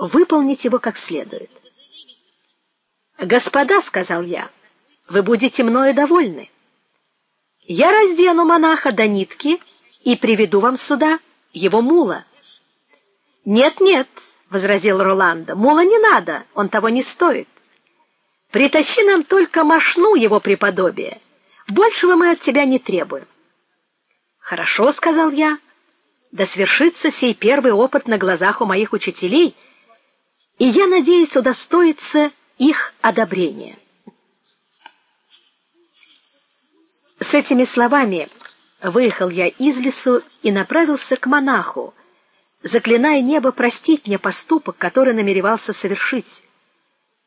выполнить его как следует. "Господа", сказал я. "Вы будете мною довольны. Я раздену монаха до нитки и приведу вам сюда его мула". "Нет, нет", возразил Роландо. "Мула не надо, он того не стоит. Притащи нам только мошну его преподобия. Большего мы от тебя не требуем". "Хорошо", сказал я. "Да свершится сей первый опыт на глазах у моих учителей" и я надеюсь удостоиться их одобрения. С этими словами выехал я из лесу и направился к монаху, заклиная небо простить мне поступок, который намеревался совершить.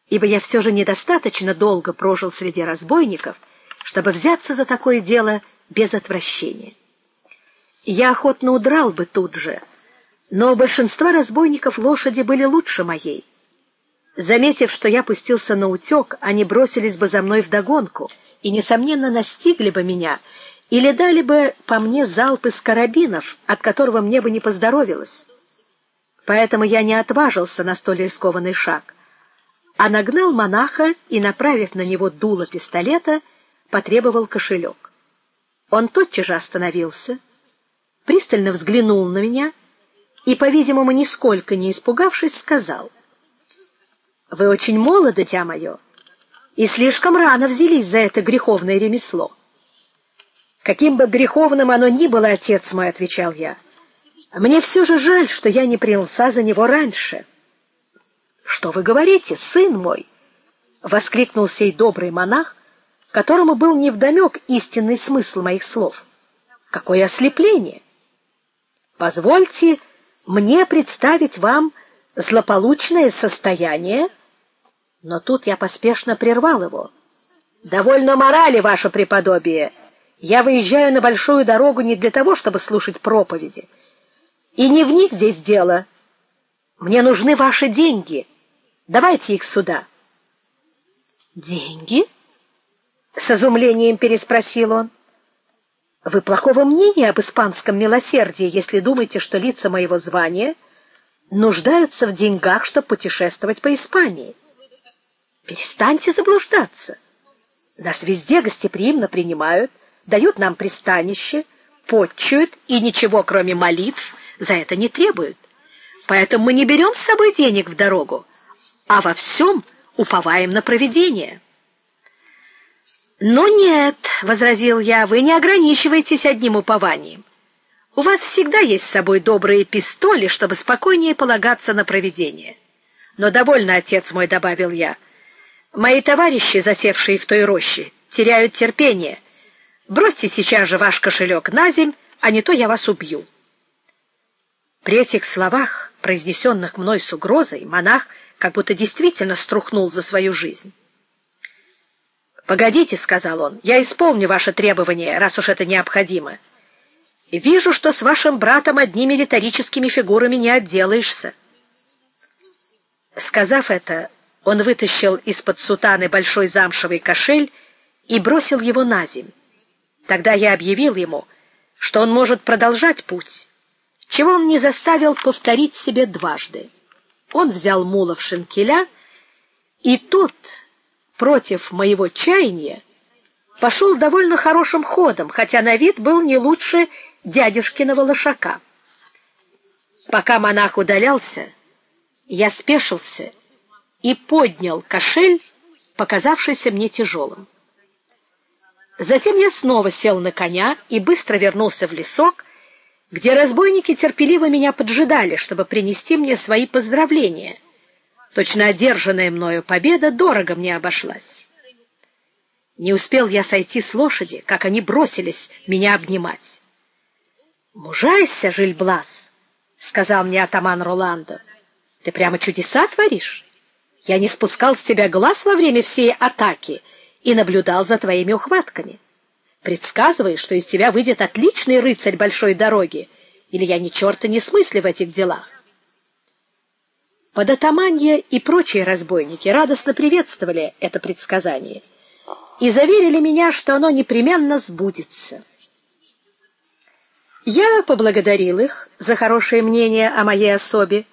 Ибо я все же недостаточно долго прожил среди разбойников, чтобы взяться за такое дело без отвращения. Я охотно удрал бы тут же, но у большинства разбойников лошади были лучше моей. Заметив, что я пустился на утек, они бросились бы за мной вдогонку и несомненно настигли бы меня или дали бы по мне залп из карабинов, от которого мне бы не поздоровилось. Поэтому я не отважился на столь рискованный шаг, а нагнал монаха и, направив на него дуло пистолета, потребовал кошелек. Он тотчас же остановился, пристально взглянул на меня и, по-видимому, нисколько не испугавшись, сказал: "Вы очень молоды, дитя мое, и слишком рано взялись за это греховное ремесло". "Каким бы греховным оно ни было, отец мой", отвечал я. "Мне все же жаль, что я не принялся за него раньше". "Что вы говорите, сын мой?" воскликнул сей добрый монах, которому был невдомек истинный смысл моих слов. "Какое ослепление! Позвольте мне представить вам злополучное состояние, но тут я поспешно прервал его. Довольно морали, ваше преподобие. Я выезжаю на большую дорогу не для того, чтобы слушать проповеди. И не в них здесь дело. Мне нужны ваши деньги. Давайте их сюда. Деньги? с изумлением переспросил он. Вы плохого мнения об испанском милосердии, если думаете, что лица моего звания нуждаются в деньгах, чтобы путешествовать по Испании. Перестаньте заблуждаться. Нас везде гостеприимно принимают, дают нам пристанище, почуют и ничего, кроме молитв, за это не требуют. Поэтому мы не берем с собой денег в дорогу, а во всем уповаем на провидение. "Но нет", возразил я. "Вы не ограничиваетесь одним упованием. У вас всегда есть с собой добрые пистоли, чтобы спокойнее полагаться на провидение. Но довольно, отец мой, добавил я. Мои товарищи, засевшие в той роще, теряют терпение. Бросьте сейчас же ваш кошелек на земь, а не то я вас убью. При этих словах, произнесенных мной с угрозой, монах как будто действительно струхнул за свою жизнь. Погодите, сказал он. Я исполню ваше требование, раз уж это необходимо. Вижу, что с вашим братом одними риторическими фигурами не отделаешься. Сказав это, он вытащил из-под сутаны большой замшевый кошель и бросил его на земь. Тогда я объявил ему, что он может продолжать путь, чего он не заставил повторить себе дважды. Он взял мула в шинкеля, и тот против моего чаяния пошел довольно хорошим ходом, хотя на вид был не лучше дядюшкиного лошака. Пока монах удалялся, я спешился и поднял кошель, показавшийся мне тяжелым. Затем я снова сел на коня и быстро вернулся в лесок, где разбойники терпеливо меня поджидали, чтобы принести мне свои поздравления — Точно одержанная мною победа дорого мне обошлась. Не успел я сойти с лошади, как они бросились меня обнимать. "Мужайся, Жильблас", сказал мне атаман Роландо. "Ты прямо чудеса творишь. Я не спускал с тебя глаз во время всей атаки и наблюдал за твоими ухватками. Предсказывай, что из тебя выйдет отличный рыцарь большой дороги, или я ни черта не смыслю в этих делах. Податаманье и прочие разбойники радостно приветствовали это предсказание и заверили меня, что оно непременно сбудется. Я поблагодарил их за хорошее мнение о моей особе